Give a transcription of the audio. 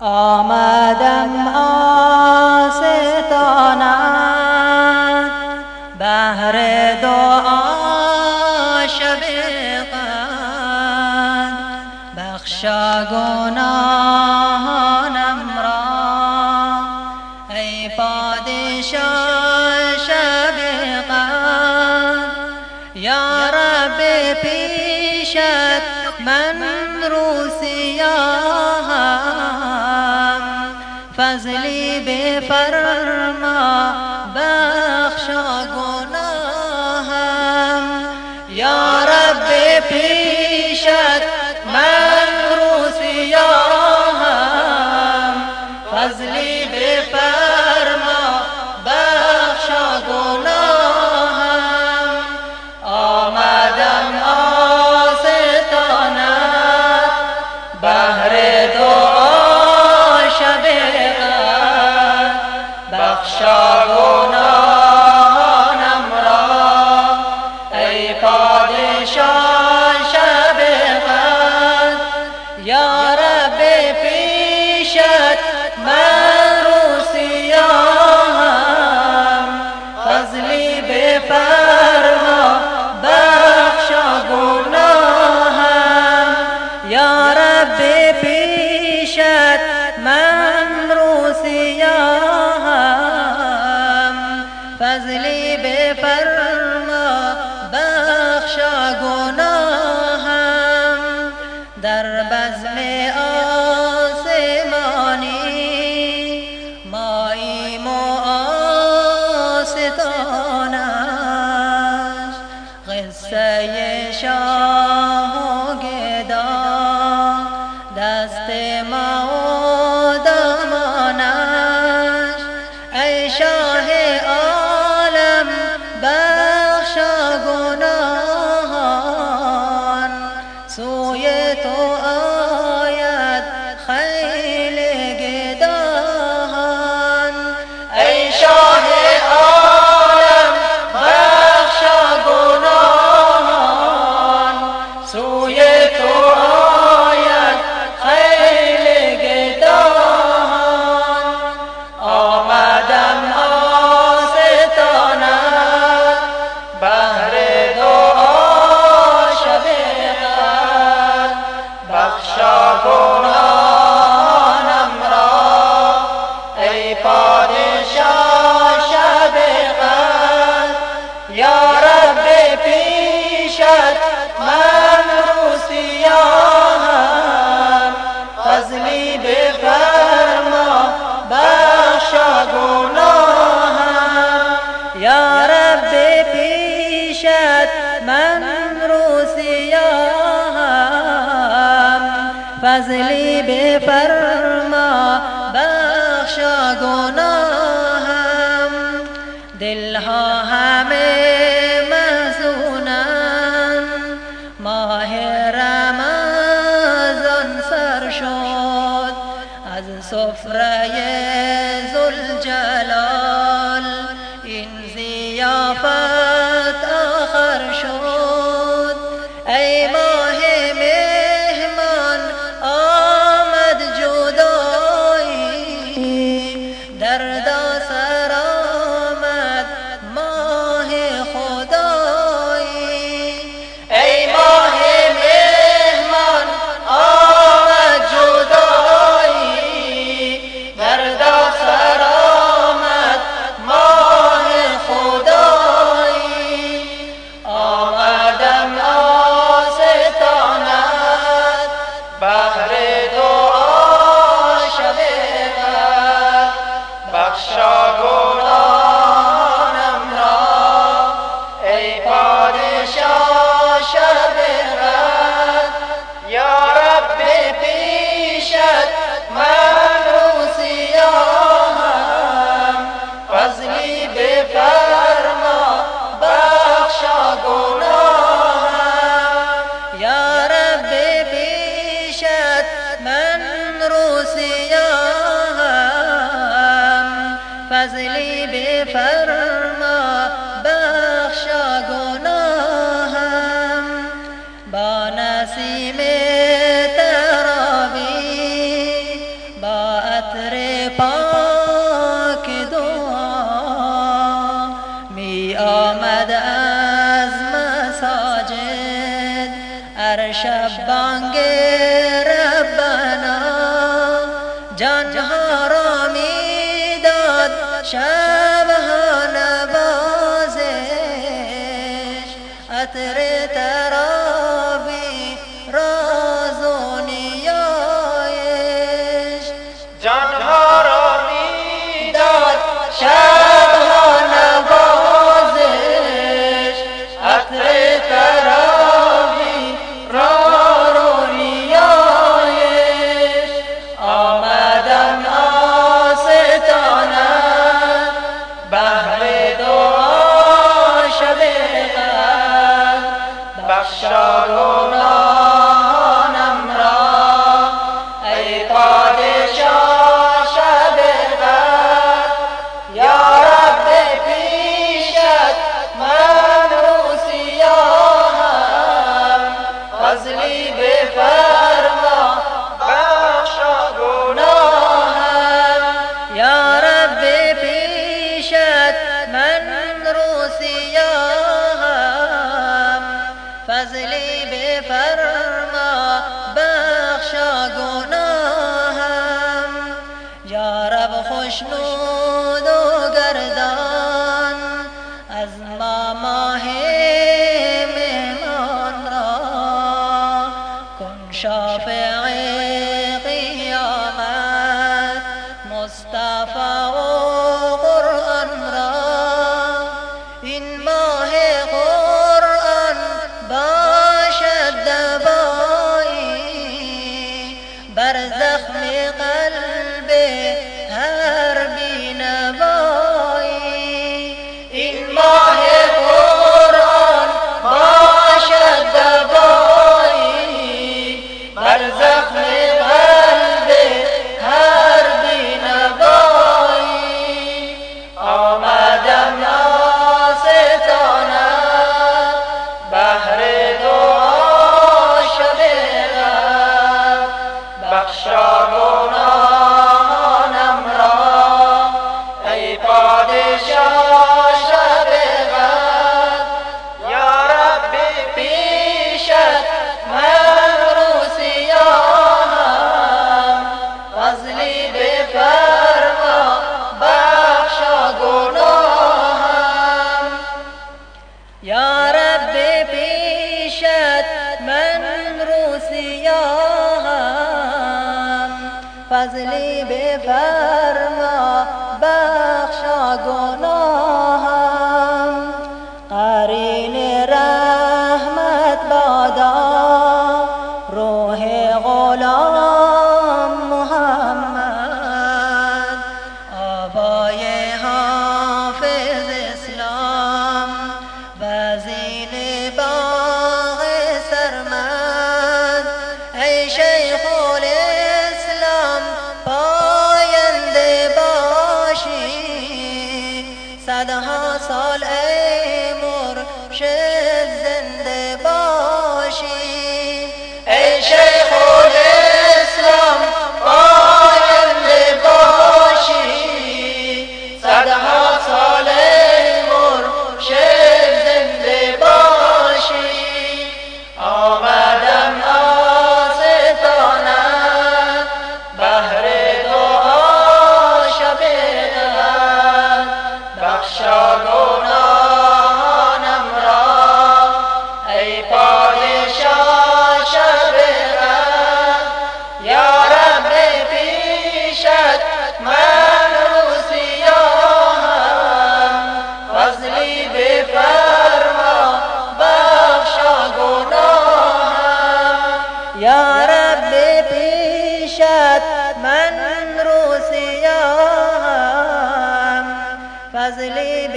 آمدم آستانت بهر دعا شب بخشا گناهانم را ای پادشاه شب یا رب پیشت من رو فضلی بے فرما بخشا گناہم یا رب پیشت عربي في فضلی بفرما بخشا گناهم. دلها همه محزونن ماه رمضان سر شد از سفره زلجلال این زیافت آخر شد. ای Shut فضلی بفرما بخشا گناه صدها سال ای مرشد. شد من روسیام فضلی